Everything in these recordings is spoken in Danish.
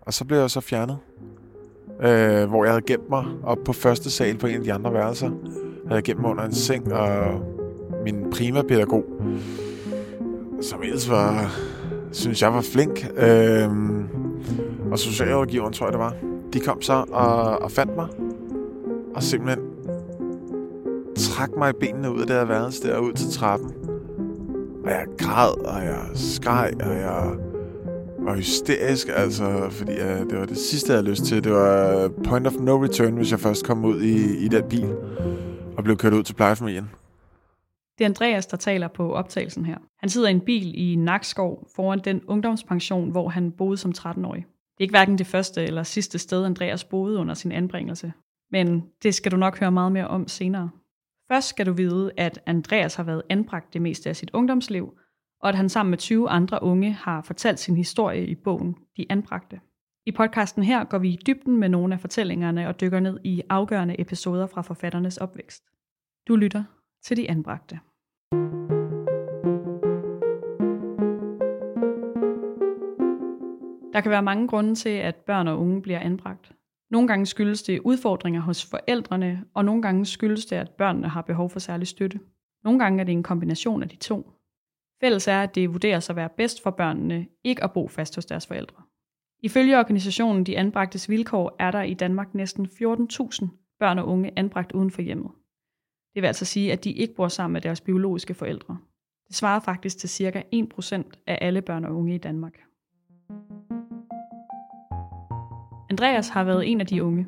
Og så blev jeg så fjernet. Øh, hvor jeg havde gemt mig op på første sal på en af de andre værelser. Jeg havde gemt mig under en seng, og min primapædagog, som ellers var, synes jeg var flink, øh, og socialrådgiveren, tror jeg det var, de kom så og, og fandt mig, og simpelthen trak mig i benene ud af det her værelse der, ud til trappen. Og jeg græd, og jeg skreg, og jeg var hysterisk, altså, fordi uh, det var det sidste, jeg havde lyst til. Det var point of no return, hvis jeg først kom ud i, i den bil og blev kørt ud til plejefamilien. Det er Andreas, der taler på optagelsen her. Han sidder i en bil i Nakskov foran den ungdomspension, hvor han boede som 13-årig. Det er ikke hverken det første eller sidste sted, Andreas boede under sin anbringelse. Men det skal du nok høre meget mere om senere. Først skal du vide, at Andreas har været anbragt det meste af sit ungdomsliv, og at han sammen med 20 andre unge har fortalt sin historie i bogen De Anbragte. I podcasten her går vi i dybden med nogle af fortællingerne og dykker ned i afgørende episoder fra forfatternes opvækst. Du lytter til De Anbragte. Der kan være mange grunde til, at børn og unge bliver anbragt. Nogle gange skyldes det udfordringer hos forældrene, og nogle gange skyldes det, at børnene har behov for særlig støtte. Nogle gange er det en kombination af de to. Fælles er, at det vurderes at være bedst for børnene ikke at bo fast hos deres forældre. Ifølge organisationen De Anbragtes Vilkår er der i Danmark næsten 14.000 børn og unge anbragt uden for hjemmet. Det vil altså sige, at de ikke bor sammen med deres biologiske forældre. Det svarer faktisk til ca. 1% af alle børn og unge i Danmark. Andreas har været en af de unge.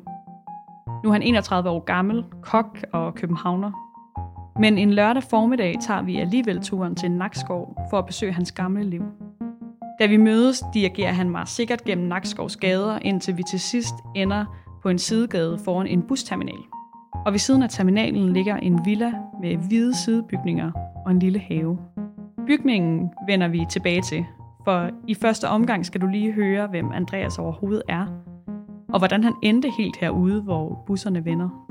Nu er han 31 år gammel, kok og københavner. Men en lørdag formiddag tager vi alligevel turen til Nakskov for at besøge hans gamle liv. Da vi mødes, dirigerer han mig sikkert gennem Nakskovs gader, indtil vi til sidst ender på en sidegade foran en busterminal. Og ved siden af terminalen ligger en villa med hvide sidebygninger og en lille have. Bygningen vender vi tilbage til, for i første omgang skal du lige høre, hvem Andreas overhovedet er, og hvordan han endte helt herude, hvor busserne vender.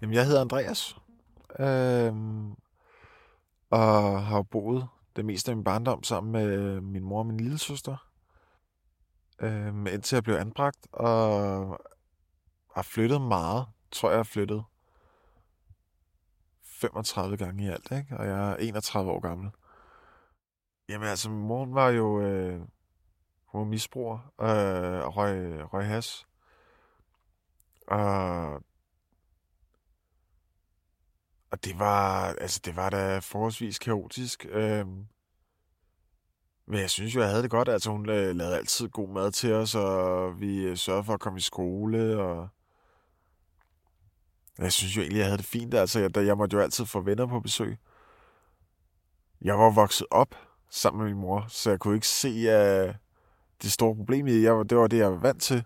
Jamen, jeg hedder Andreas, øh, og har jo boet det meste af min barndom sammen med øh, min mor og min lille søster, øh, indtil jeg blev anbragt, og har flyttet meget. Tror jeg har flyttet 35 gange i alt, ikke? og jeg er 31 år gammel. Jamen altså, min mor var jo øh, hun var misbruger øh, og røg, røg has. Og, og det var, altså det var da forholdsvis kaotisk. Øh, men jeg synes jo, jeg havde det godt. Altså, hun øh, lavede altid god mad til os, og vi øh, sørgede for at komme i skole, og jeg synes jo egentlig, jeg havde det fint. Altså, jeg, jeg måtte jo altid få venner på besøg. Jeg var vokset op sammen med min mor, så jeg kunne ikke se uh, det store problem i det. Jeg, det var det, jeg var vant til.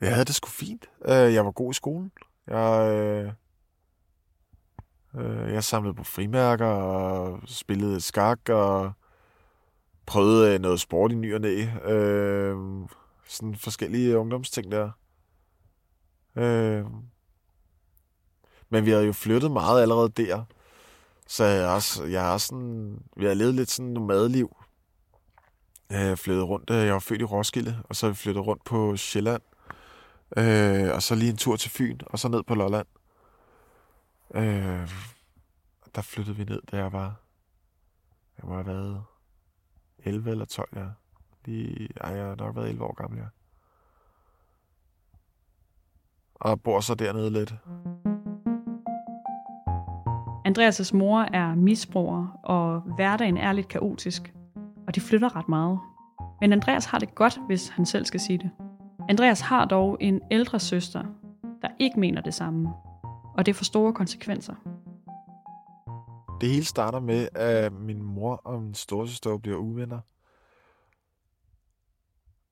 Jeg havde det sgu fint. Uh, jeg var god i skolen. Jeg, uh, jeg samlede på frimærker og spillede skak og prøvede øh, noget sport i ny og næ. Øh, sådan forskellige ungdomsting der. Øh, men vi havde jo flyttet meget allerede der. Så jeg har også, jeg har også sådan, vi har levet lidt sådan nomadeliv. Øh, jeg flyttede rundt, øh, jeg var født i Roskilde, og så flyttede vi rundt på Sjælland. Øh, og så lige en tur til Fyn, og så ned på Lolland. Øh, der flyttede vi ned, da jeg var, jeg må have været 11 eller 12, ja. Lige, ej, jeg har nok været 11 år gammel, ja. Og bor så dernede lidt. Andreas' mor er misbruger, og hverdagen er lidt kaotisk, og de flytter ret meget. Men Andreas har det godt, hvis han selv skal sige det. Andreas har dog en ældre søster, der ikke mener det samme, og det får store konsekvenser. Det hele starter med, at min mor og min storsøster bliver uvenner.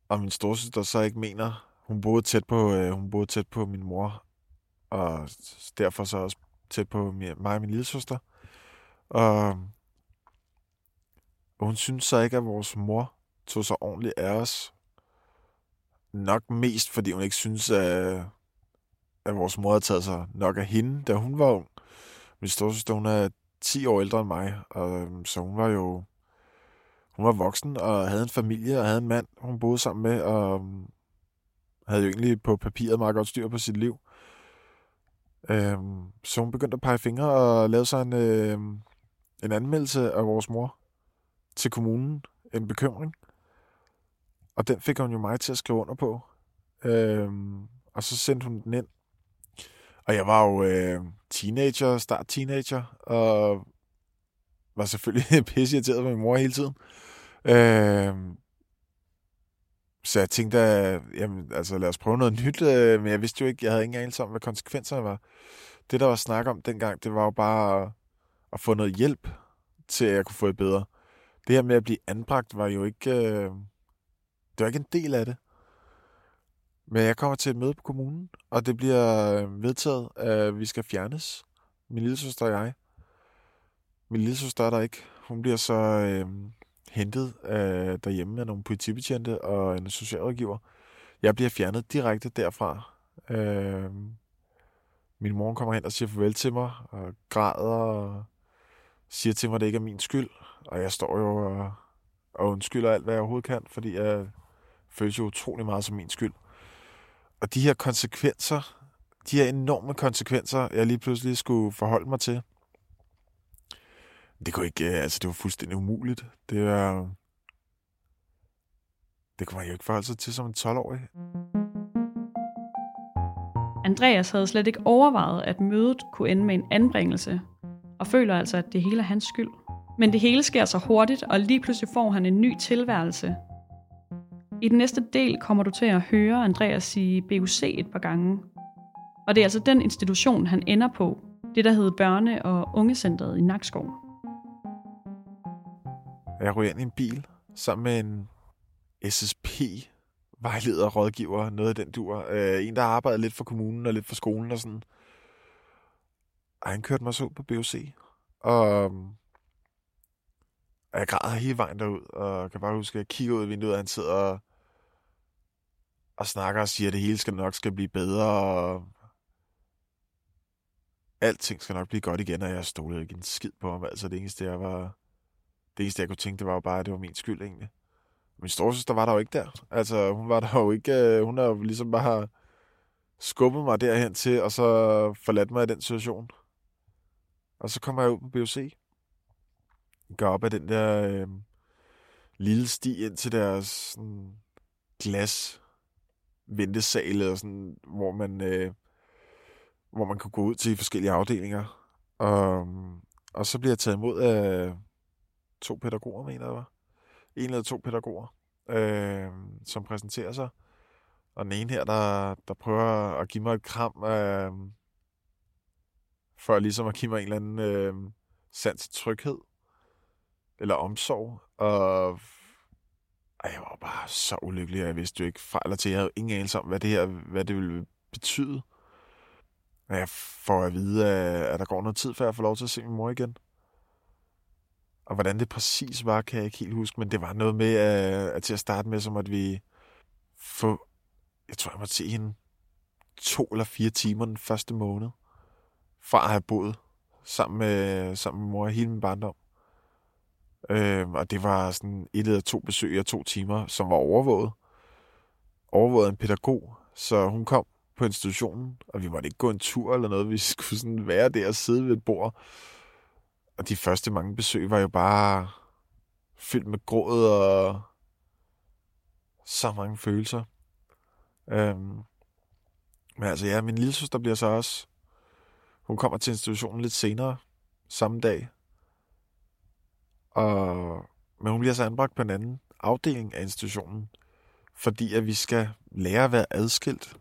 Og min storsøster så ikke mener, hun boede tæt på, øh, hun boede tæt på min mor, og derfor så også tæt på mig og min lille søster. Og, og hun synes så ikke, at vores mor tog sig ordentligt af os. Nok mest, fordi hun ikke synes, at, at vores mor havde taget sig nok af hende, da hun var ung. Min storsøster, hun er 10 år ældre end mig, og, øhm, så hun var jo hun var voksen og havde en familie og havde en mand, hun boede sammen med, og øhm, havde jo egentlig på papiret meget godt styr på sit liv. Øhm, så hun begyndte at pege fingre og lave sig en, øh, en anmeldelse af vores mor til kommunen. En bekymring. Og den fik hun jo mig til at skrive under på. Øhm, og så sendte hun den ind. Og jeg var jo øh, teenager, start teenager, og var selvfølgelig pisse irriteret med min mor hele tiden. Øh, så jeg tænkte, at jamen, altså, lad os prøve noget nyt, øh, men jeg vidste jo ikke, jeg havde ingen anelse om, hvad konsekvenserne var. Det, der var snak om dengang, det var jo bare at, at få noget hjælp til, at jeg kunne få det bedre. Det her med at blive anbragt var jo ikke, øh, det var ikke en del af det. Men jeg kommer til et møde på kommunen, og det bliver øh, vedtaget, at vi skal fjernes. Min lille søster og jeg. Min lille søster er der ikke. Hun bliver så øh, hentet øh, derhjemme af nogle politibetjente og en socialrådgiver. Jeg bliver fjernet direkte derfra. Øh, min mor kommer hen og siger farvel til mig, og græder og siger til mig, at det ikke er min skyld. Og jeg står jo og, og undskylder alt, hvad jeg overhovedet kan, fordi jeg føles jo utrolig meget som min skyld. Og de her konsekvenser, de her enorme konsekvenser, jeg lige pludselig skulle forholde mig til, det kunne ikke, øh, altså det var fuldstændig umuligt. Det var, det kunne man jo ikke forholde sig til som en 12-årig. Andreas havde slet ikke overvejet, at mødet kunne ende med en anbringelse, og føler altså, at det hele er hans skyld. Men det hele sker så hurtigt, og lige pludselig får han en ny tilværelse. I den næste del kommer du til at høre Andreas sige BUC et par gange. Og det er altså den institution, han ender på. Det, der hedder Børne- og Ungecentret i Nakskov. Jeg ryger ind i en bil sammen med en SSP vejleder og rådgiver, noget af den dur. Øh, en, der har arbejdet lidt for kommunen og lidt for skolen og sådan. Og han kørte mig så på BOC. Og og jeg græder hele vejen derud, og kan bare huske, at jeg kigger ud af vinduet, og han sidder og, og snakker og siger, at det hele skal nok skal blive bedre, og alting skal nok blive godt igen, og jeg stolede ikke en skid på ham. Altså det eneste, jeg var... Det eneste, jeg kunne tænke, det var jo bare, at det var min skyld egentlig. Min storsøster var der jo ikke der. Altså, hun var der jo ikke... Øh, hun har jo ligesom bare skubbet mig derhen til, og så forladt mig i den situation. Og så kommer jeg ud på BOC. Går op ad den der øh, lille sti ind til deres sådan, glas ventesale, og sådan, hvor man øh, hvor man kunne gå ud til forskellige afdelinger. Og, og så bliver jeg taget imod af to pædagoger, mener jeg var. En eller to pædagoger, øh, som præsenterer sig. Og den ene her, der, der prøver at give mig et kram, øh, for ligesom at give mig en eller anden øh, sans tryghed, eller omsorg. Og og jeg var bare så ulykkelig, og jeg vidste jo ikke fra eller til. Jeg havde ingen anelse om, hvad det her hvad det ville betyde. Og jeg får at vide, at der går noget tid, før jeg får lov til at se min mor igen. Og hvordan det præcis var, kan jeg ikke helt huske, men det var noget med, at til at starte med, som at vi få, jeg tror, jeg måtte se hende to eller fire timer den første måned, fra at have boet sammen med, sammen med mor hele min barndom. Øh, og det var sådan et eller to besøg af to timer, som var overvåget. Overvåget af en pædagog, så hun kom på institutionen, og vi måtte ikke gå en tur eller noget. Vi skulle sådan være der og sidde ved et bord. Og de første mange besøg var jo bare fyldt med gråd og så mange følelser. Øhm, men altså ja, min lille søster bliver så også... Hun kommer til institutionen lidt senere, samme dag. Og, men hun bliver så anbragt på en anden afdeling af institutionen, fordi at vi skal lære at være adskilt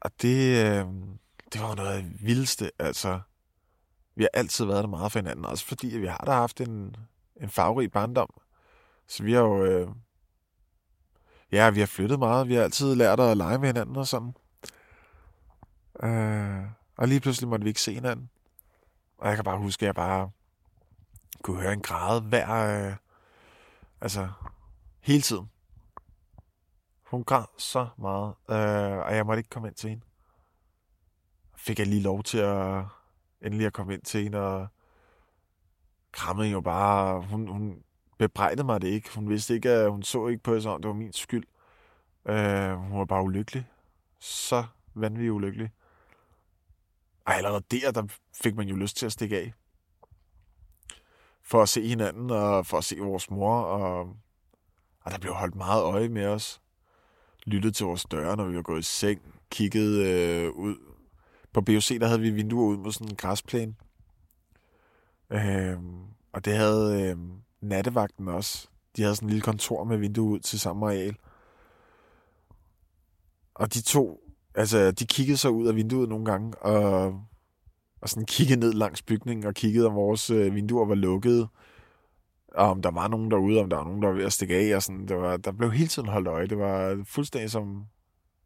og det, øh, det var noget af det vildeste. Altså, vi har altid været der meget for hinanden, også fordi vi har da haft en, en farverig barndom. Så vi har jo... Øh, ja, vi har flyttet meget. Vi har altid lært at lege med hinanden og sådan. Øh, og lige pludselig måtte vi ikke se hinanden. Og jeg kan bare huske, at jeg bare kunne høre en græde hver... Øh, altså, hele tiden. Hun græd så meget, øh, og jeg måtte ikke komme ind til hende. Fik jeg lige lov til at endelig at komme ind til hende og krammede jo bare, hun, hun bebrejdede mig det ikke. Hun vidste ikke, at hun så ikke på det som, det var min skyld. Øh, hun var bare ulykkelig. Så vanvittigt ulykkelig. Og allerede der, der fik man jo lyst til at stikke af. For at se hinanden, og for at se vores mor, og, og der blev holdt meget øje med os. Lyttede til vores døre, når vi var gået i seng. Kiggede øh, ud. På BOC, der havde vi vinduer ud mod sådan en græsplæne. Øh, og det havde øh, nattevagten også. De havde sådan en lille kontor med vindue ud til samme areal. Og de to, altså, de kiggede så ud af vinduet nogle gange, og, og sådan kiggede ned langs bygningen, og kiggede, om vores øh, vinduer var lukkede, og om der var nogen derude, om der var nogen, der var ved at stikke af, og sådan, det var, der blev hele tiden holdt øje. Det var fuldstændig som,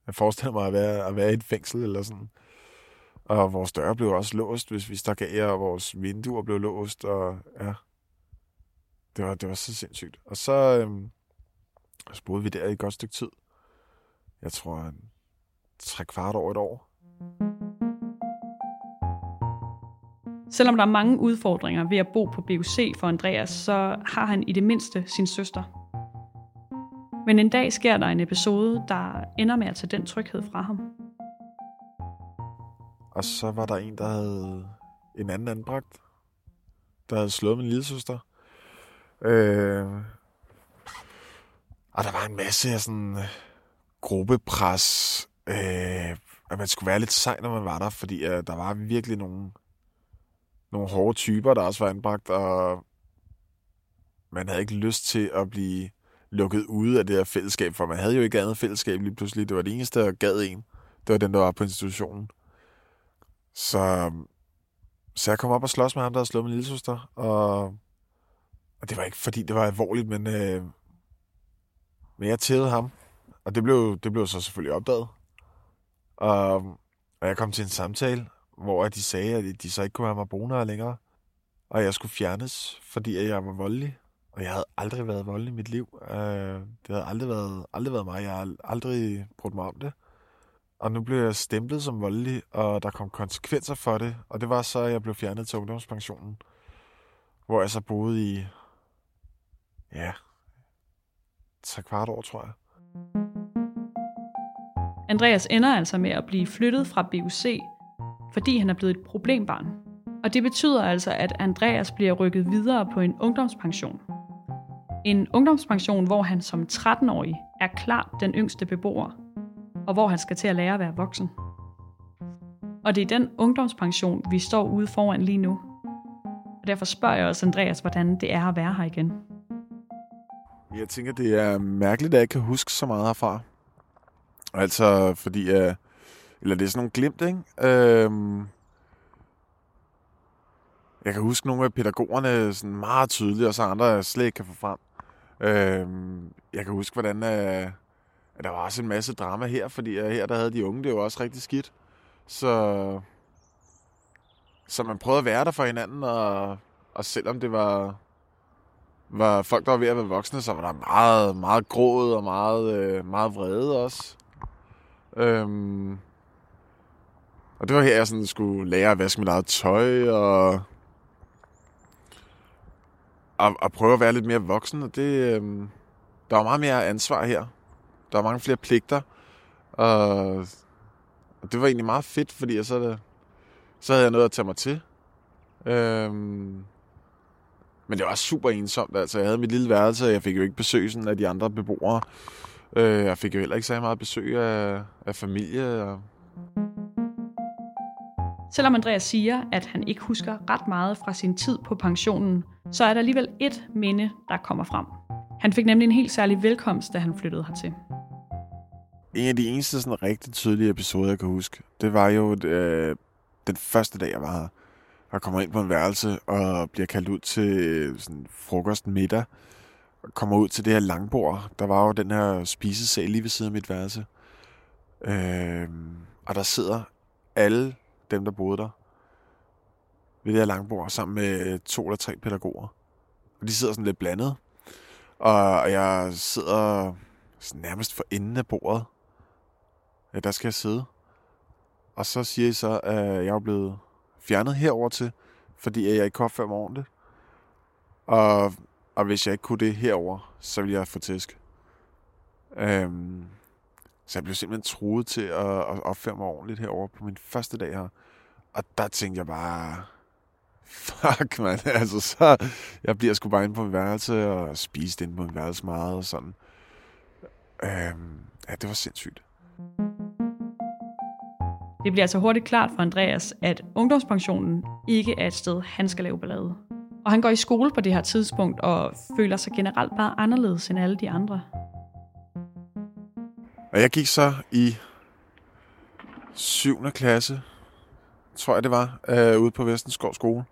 jeg forestiller mig at være, at være i et fængsel, eller sådan. Og vores døre blev også låst, hvis vi stak af, og vores vinduer blev låst, og ja, det var, det var så sindssygt. Og så, øhm, så boede vi der i et godt stykke tid. Jeg tror, tre kvart over et år. Selvom der er mange udfordringer ved at bo på BUC for Andreas, så har han i det mindste sin søster. Men en dag sker der en episode, der ender med at tage den tryghed fra ham. Og så var der en, der havde en anden anbragt, der havde slået min lille søster. Øh, og der var en masse af sådan øh, gruppepres, øh, at man skulle være lidt sej, når man var der, fordi øh, der var virkelig nogle, nogle hårde typer, der også var anbragt, og man havde ikke lyst til at blive lukket ude af det her fællesskab, for man havde jo ikke andet fællesskab lige pludselig. Det var det eneste, der gad en. Det var den, der var på institutionen. Så, så jeg kom op og slås med ham, der havde slået min lille søster, og, og det var ikke, fordi det var alvorligt, men, øh, men jeg tædede ham, og det blev, det blev så selvfølgelig opdaget. Og, og jeg kom til en samtale, hvor de sagde, at de så ikke kunne have mig boende her længere, og jeg skulle fjernes, fordi jeg var voldelig. Og jeg havde aldrig været voldelig i mit liv. Øh, det havde aldrig været, aldrig været mig. Jeg har aldrig brugt mig om det. Og nu blev jeg stemplet som voldelig, og der kom konsekvenser for det. Og det var så, at jeg blev fjernet til ungdomspensionen. Hvor jeg så boede i, ja, tre kvart år, tror jeg. Andreas ender altså med at blive flyttet fra BUC, fordi han er blevet et problembarn. Og det betyder altså, at Andreas bliver rykket videre på en ungdomspension. En ungdomspension, hvor han som 13-årig er klart den yngste beboer, og hvor han skal til at lære at være voksen. Og det er den ungdomspension, vi står ude foran lige nu. Og derfor spørger jeg også Andreas, hvordan det er at være her igen. Jeg tænker, det er mærkeligt, at jeg kan huske så meget herfra. Altså, fordi... Uh, eller det er sådan nogle glimt, ikke? Øhm, jeg kan huske nogle af pædagogerne sådan meget tydeligt, og så andre, jeg slet ikke kan få frem. Øhm, jeg kan huske, hvordan... Uh, der var også en masse drama her, fordi øh, her der havde de unge det jo også rigtig skidt. Så, så man prøvede at være der for hinanden, og, og selvom det var, var folk, der var ved at være voksne, så var der meget, meget gråd og meget, øh, meget vrede også. Øhm, og det var her, jeg sådan skulle lære at vaske mit eget tøj, og, og, og prøve at være lidt mere voksen, og det, øh, der var meget mere ansvar her. Der var mange flere pligter, og, og det var egentlig meget fedt, fordi jeg så, så havde jeg noget at tage mig til. Øh, men det var super ensomt. Altså, jeg havde mit lille værelse, og jeg fik jo ikke besøg sådan, af de andre beboere. Øh, jeg fik jo heller ikke så meget besøg af, af familie. Og... Selvom Andreas siger, at han ikke husker ret meget fra sin tid på pensionen, så er der alligevel et minde, der kommer frem. Han fik nemlig en helt særlig velkomst, da han flyttede hertil. En af de eneste sådan rigtig tydelige episoder, jeg kan huske, det var jo øh, den første dag, jeg var her. Jeg kommer ind på en værelse og bliver kaldt ud til øh, sådan frokost middag. Og kommer ud til det her langbord. Der var jo den her spisesal lige ved siden af mit værelse. Øh, og der sidder alle dem, der boede der ved det her langbord sammen med to eller tre pædagoger. Og de sidder sådan lidt blandet. Og jeg sidder sådan nærmest for enden af bordet. Ja, der skal jeg sidde. Og så siger I så, at jeg er blevet fjernet herover til, fordi jeg ikke kunne opføre mig ordentligt. Og, og hvis jeg ikke kunne det herover, så ville jeg få tæsk. Øhm, så jeg blev simpelthen truet til at, at opføre mig ordentligt herover på min første dag her. Og der tænkte jeg bare, fuck man, altså så, jeg bliver sgu bare inde på min værelse og spiste inde på min værelse meget og sådan. Øhm, ja, det var sindssygt. Det bliver altså hurtigt klart for Andreas, at ungdomspensionen ikke er et sted, han skal lave ballade. Og han går i skole på det her tidspunkt og føler sig generelt bare anderledes end alle de andre. Og jeg gik så i 7. klasse, tror jeg det var, øh, ude på Vestenskov skole.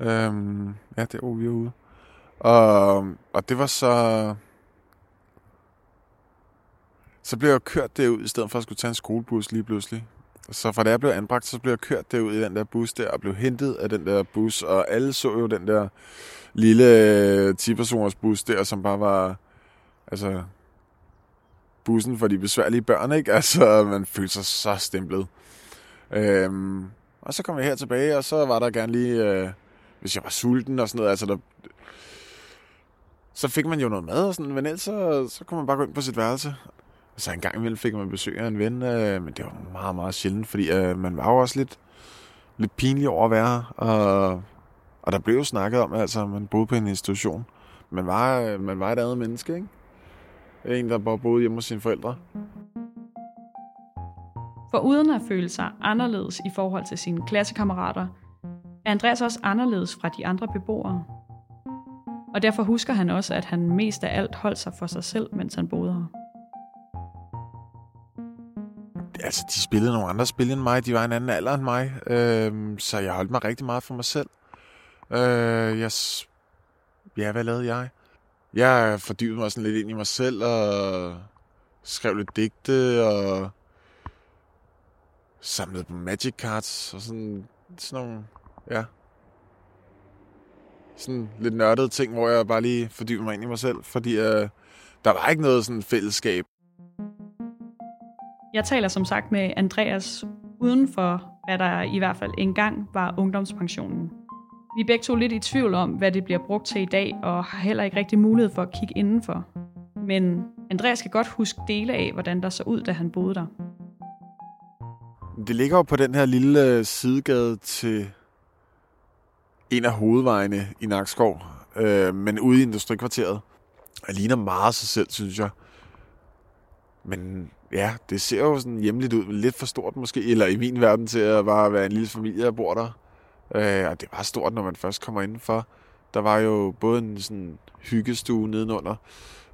Øhm, ja, det var vi var ude. Og, og det var så... Så blev jeg kørt derud, i stedet for at skulle tage en skolebus lige pludselig. Så fra da jeg blev anbragt, så blev jeg kørt derud i den der bus der, og blev hentet af den der bus, og alle så jo den der lille øh, 10-personers bus der, som bare var, altså, bussen for de besværlige børn, ikke? Altså, man følte sig så stemplet. Øhm, og så kom jeg her tilbage, og så var der gerne lige, øh, hvis jeg var sulten og sådan noget, altså der, så fik man jo noget mad og sådan, men ellers så, så kunne man bare gå ind på sit værelse. Så en gang imellem fik man besøg af en ven, øh, men det var meget, meget sjældent, fordi øh, man var jo også lidt, lidt pinlig over at være her, og, og der blev jo snakket om, altså, man boede på en institution. Man var, øh, man var et andet menneske, ikke? En, der bare boede hjemme hos sine forældre. For uden at føle sig anderledes i forhold til sine klassekammerater, er Andreas også anderledes fra de andre beboere. Og derfor husker han også, at han mest af alt holdt sig for sig selv, mens han boede her. Altså, de spillede nogle andre spil end mig. De var en anden alder end mig. Øh, så jeg holdt mig rigtig meget for mig selv. Øh, jeg... Ja, hvad lavede jeg? Jeg fordybede mig sådan lidt ind i mig selv og skrev lidt digte og samlede på magic cards og sådan, sådan nogle, ja, sådan lidt nørdede ting, hvor jeg bare lige fordybede mig ind i mig selv, fordi øh, der var ikke noget sådan fællesskab. Jeg taler som sagt med Andreas uden for, hvad der i hvert fald engang var ungdomspensionen. Vi er begge to lidt i tvivl om, hvad det bliver brugt til i dag, og har heller ikke rigtig mulighed for at kigge indenfor. Men Andreas kan godt huske dele af, hvordan der så ud, da han boede der. Det ligger jo på den her lille øh, sidegade til en af hovedvejene i Nakskov, øh, men ude i industrikvarteret. Det ligner meget sig selv, synes jeg. Men ja, det ser jo sådan hjemligt ud, lidt for stort måske, eller i min verden til at bare være en lille familie, der bor der. Øh, og det var stort, når man først kommer indenfor. Der var jo både en sådan hyggestue nedenunder,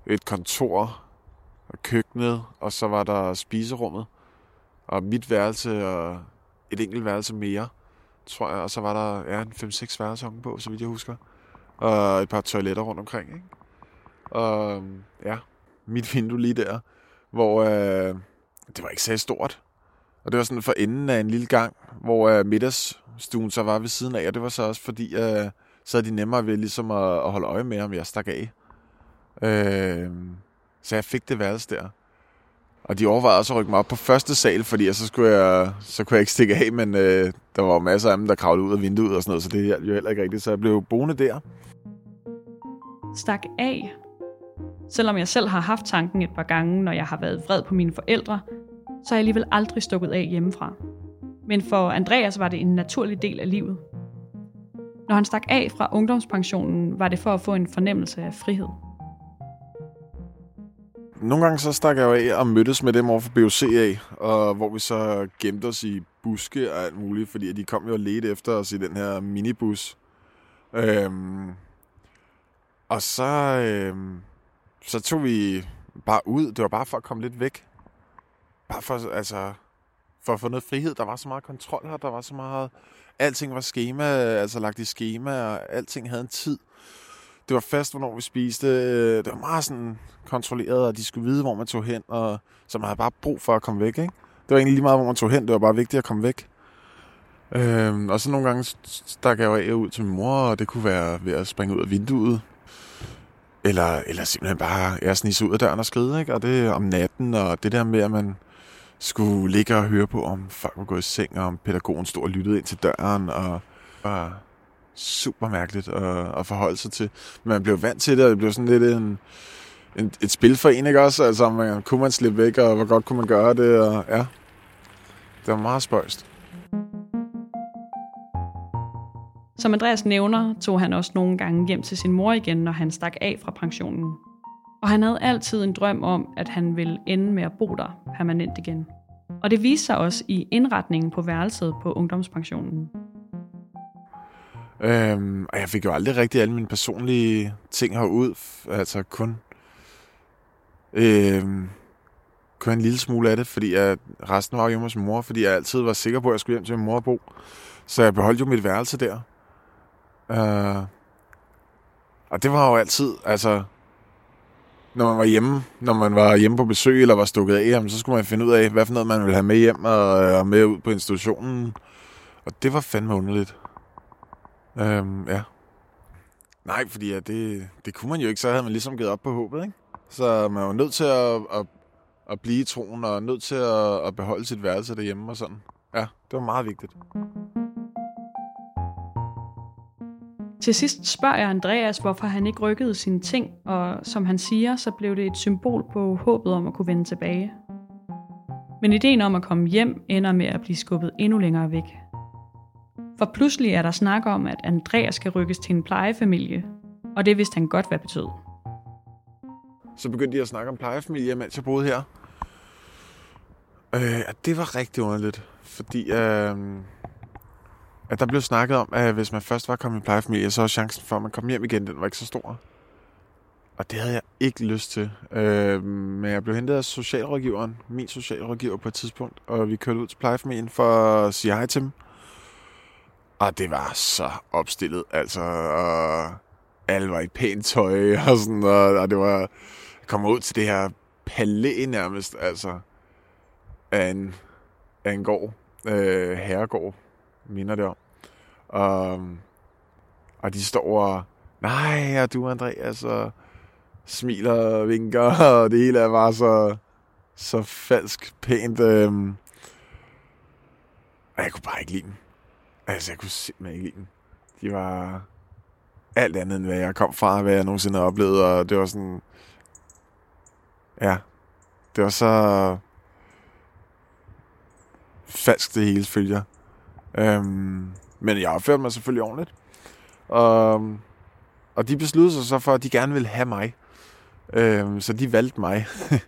et kontor, og køkkenet, og så var der spiserummet, og mit værelse og et enkelt værelse mere, tror jeg. Og så var der ja, en 5-6 værelser på, så vidt jeg husker. Og et par toiletter rundt omkring, ikke? Og ja, mit vindue lige der, hvor øh, det var ikke så stort. Og det var sådan for enden af en lille gang, hvor øh, middagsstuen så var ved siden af, og det var så også fordi, øh, så havde de nemmere ved ligesom at, at holde øje med, om jeg stak af. Øh, så jeg fik det værelse der. Og de overvejede også at rykke mig op på første sal, fordi så, skulle jeg, så kunne jeg ikke stikke af, men øh, der var masser af dem, der kravlede ud af vinduet og sådan noget, så det hjalp jo heller ikke rigtigt, så jeg blev boende der. Stak af. Selvom jeg selv har haft tanken et par gange, når jeg har været vred på mine forældre, så er jeg alligevel aldrig stukket af hjemmefra. Men for Andreas var det en naturlig del af livet. Når han stak af fra ungdomspensionen, var det for at få en fornemmelse af frihed. Nogle gange så stak jeg jo af og mødtes med dem over for BOC af, og hvor vi så gemte os i buske og alt muligt, fordi de kom jo og ledte efter os i den her minibus. Øhm, og så, øhm, så tog vi bare ud. Det var bare for at komme lidt væk. Bare for, altså, for at få noget frihed. Der var så meget kontrol her. Der var så meget... Alting var schema, altså lagt i schema, og alting havde en tid. Det var fast, hvornår vi spiste. Øh, det var meget sådan kontrolleret, og de skulle vide, hvor man tog hen, og så man havde bare brug for at komme væk, ikke? Det var egentlig lige meget, hvor man tog hen. Det var bare vigtigt at komme væk. Øhm, og så nogle gange stak jeg jo af ud til min mor, og det kunne være ved at springe ud af vinduet. Eller, eller simpelthen bare ja, snisse ud af døren og skride, ikke? Og det om natten, og det der med, at man skulle ligge og høre på, om folk var gået i seng, og om pædagogen stod og lyttede ind til døren, og, og super mærkeligt at, at forholde sig til. Man blev vant til det, og det blev sådan lidt en, en, et spil for en, ikke også? Altså, man, kunne man slippe væk, og hvor godt kunne man gøre det, og ja. Det var meget spøjst. Som Andreas nævner, tog han også nogle gange hjem til sin mor igen, når han stak af fra pensionen. Og han havde altid en drøm om, at han ville ende med at bo der permanent igen. Og det viste sig også i indretningen på værelset på ungdomspensionen. Øhm, og jeg fik jo aldrig rigtig alle mine personlige ting herud. Altså kun, øhm, kun en lille smule af det, fordi jeg, resten var hjemme hos min mor, fordi jeg altid var sikker på, at jeg skulle hjem til min mor og bo. Så jeg beholdt jo mit værelse der. Øh, og det var jo altid, altså, når man var hjemme, når man var hjemme på besøg eller var stukket af, jamen, så skulle man finde ud af, hvad for noget man ville have med hjem og, og med ud på institutionen. Og det var fandme underligt. Øhm, ja. Nej, fordi ja, det, det kunne man jo ikke, så havde man ligesom givet op på håbet, ikke? Så man var nødt til at, at, at blive i troen, og nødt til at, at beholde sit værelse derhjemme og sådan. Ja, det var meget vigtigt. Til sidst spørger jeg Andreas, hvorfor han ikke rykkede sine ting, og som han siger, så blev det et symbol på håbet om at kunne vende tilbage. Men ideen om at komme hjem ender med at blive skubbet endnu længere væk. For pludselig er der snak om, at Andreas skal rykkes til en plejefamilie, og det vidste han godt, hvad betød. Så begyndte de at snakke om plejefamilie, mens jeg boede her. Øh, det var rigtig underligt, fordi øh, at der blev snakket om, at hvis man først var kommet i plejefamilie, så var chancen for, at man kom hjem igen, den var ikke så stor. Og det havde jeg ikke lyst til. Øh, men jeg blev hentet af socialrådgiveren, min socialrådgiver på et tidspunkt, og vi kørte ud til plejefamilien for at sige hej til dem. Og det var så opstillet, altså, og alle var i pænt tøj, og sådan, og, og det var, jeg kom ud til det her palæ nærmest, altså, af en, af en gård, øh, herregård, minder det om. Og, og de står og, nej, og du Andreas, og smiler og vinker, og det hele er bare så, så falsk pænt. Øh. Og jeg kunne bare ikke lide dem. Altså, jeg kunne simpelthen ikke lide dem. De var alt andet, end hvad jeg kom fra, hvad jeg nogensinde har oplevet, og det var sådan... Ja, det var så falsk det hele følger. Øhm, men jeg opførte mig selvfølgelig ordentligt. Og, og de besluttede sig så for, at de gerne ville have mig. Øhm, så de valgte mig.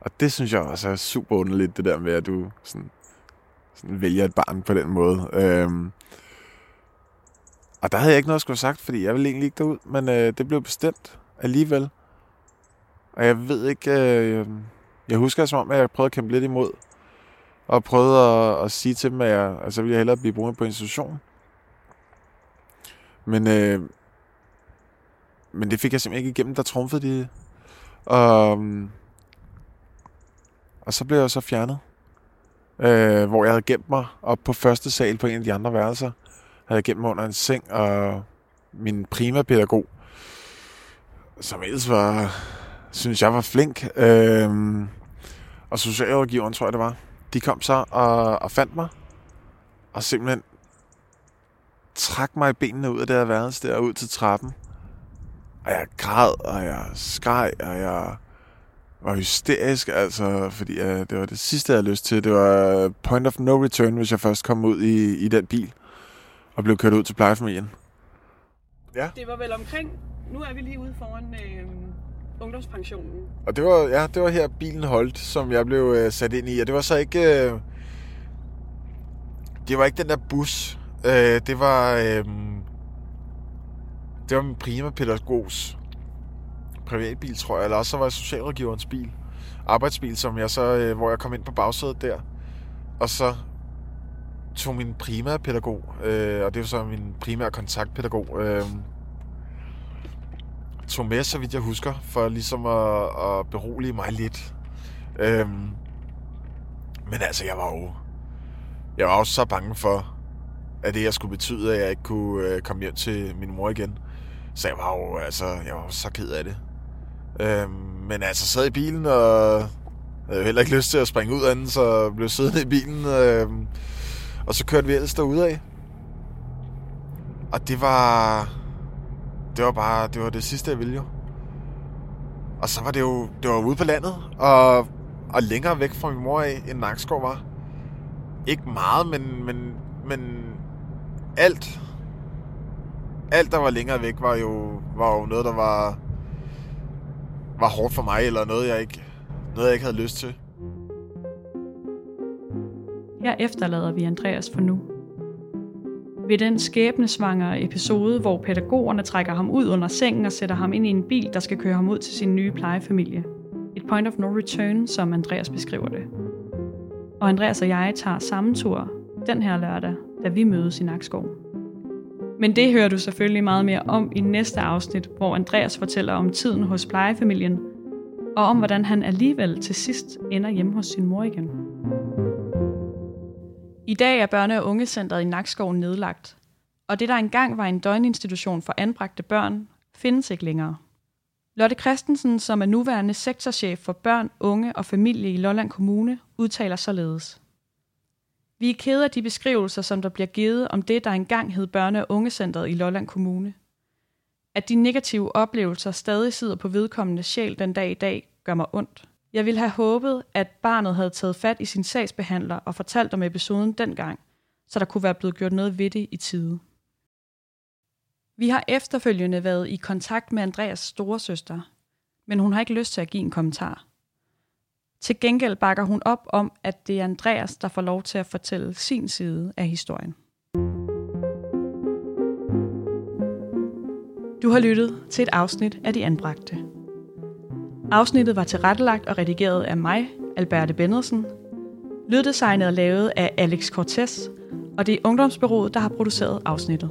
og det synes jeg også er super underligt, det der med, at du sådan, sådan vælger et barn på den måde. Øhm, og der havde jeg ikke noget at skulle have sagt, fordi jeg ville egentlig ikke derud, men øh, det blev bestemt alligevel. Og jeg ved ikke, øh, jeg husker som om, at jeg prøvede at kæmpe lidt imod, og prøvede at, at sige til dem, at jeg, altså, ville jeg hellere blive boende på institution. Men, øh, men det fik jeg simpelthen ikke igennem, der trumfede de. Og, øhm, og så blev jeg så fjernet. Øh, hvor jeg havde gemt mig op på første sal på en af de andre værelser. Jeg Havde gemt mig under en seng, og min primapædagog, som ellers var, synes jeg var flink, øh, og socialrådgiveren, tror jeg det var, de kom så og, og fandt mig, og simpelthen trak mig i benene ud af det her værelse der, ud til trappen. Og jeg græd, og jeg skreg, og jeg var hysterisk, altså, fordi uh, det var det sidste, jeg havde lyst til. Det var point of no return, hvis jeg først kom ud i, i den bil, og blev kørt ud til plejefamilien. Ja. Det var vel omkring, nu er vi lige ude foran øh, ungdomspensionen. Og det var, ja, det var her bilen holdt, som jeg blev øh, sat ind i. Og det var så ikke... Øh, det var ikke den der bus. Øh, det var... Øh, det var min prima pædagogs privatbil, tror jeg. Eller også så var jeg socialrådgiverens bil. Arbejdsbil, som jeg så, øh, hvor jeg kom ind på bagsædet der. Og så tog min primære pædagog, øh, og det var så min primære kontaktpædagog, øh, tog med, så vidt jeg husker, for ligesom at, at berolige mig lidt. Øh, men altså, jeg var jo... Jeg var også så bange for, at det jeg skulle betyde, at jeg ikke kunne øh, komme hjem til min mor igen. Så jeg var jo, altså, jeg var så ked af det. Øh, men altså, sad i bilen, og jeg havde heller ikke lyst til at springe ud af den, så blev siddende i bilen. Øh, og så kørte vi ellers derude af. Og det var... Det var bare... Det var det sidste, jeg ville jo. Og så var det jo... Det var ude på landet, og, og længere væk fra min mor af, end Nakskov var. Ikke meget, men, men, men alt, alt der var længere væk, var jo, var jo noget, der var, var hårdt for mig, eller noget, jeg ikke, noget, jeg ikke havde lyst til. Her efterlader vi Andreas for nu. Ved den skæbnesvangere episode, hvor pædagogerne trækker ham ud under sengen og sætter ham ind i en bil, der skal køre ham ud til sin nye plejefamilie. Et point of no return, som Andreas beskriver det. Og Andreas og jeg tager samme tur den her lørdag, da vi mødes i Nakskov. Men det hører du selvfølgelig meget mere om i næste afsnit, hvor Andreas fortæller om tiden hos plejefamilien, og om hvordan han alligevel til sidst ender hjemme hos sin mor igen. I dag er børne- og ungecentret i Nakskov nedlagt, og det der engang var en døgninstitution for anbragte børn, findes ikke længere. Lotte Christensen, som er nuværende sektorchef for børn, unge og familie i Lolland Kommune, udtaler således. Vi er kede af de beskrivelser, som der bliver givet om det, der engang hed børne- og ungecentret i Lolland Kommune. At de negative oplevelser stadig sidder på vedkommende sjæl den dag i dag, gør mig ondt. Jeg ville have håbet, at barnet havde taget fat i sin sagsbehandler og fortalt om episoden dengang, så der kunne være blevet gjort noget ved det i tide. Vi har efterfølgende været i kontakt med Andreas storesøster, men hun har ikke lyst til at give en kommentar. Til gengæld bakker hun op om, at det er Andreas, der får lov til at fortælle sin side af historien. Du har lyttet til et afsnit af De Anbragte. Afsnittet var tilrettelagt og redigeret af mig, Alberte Bendelsen. Lyddesignet er lavet af Alex Cortez, og det er Ungdomsbyrået, der har produceret afsnittet.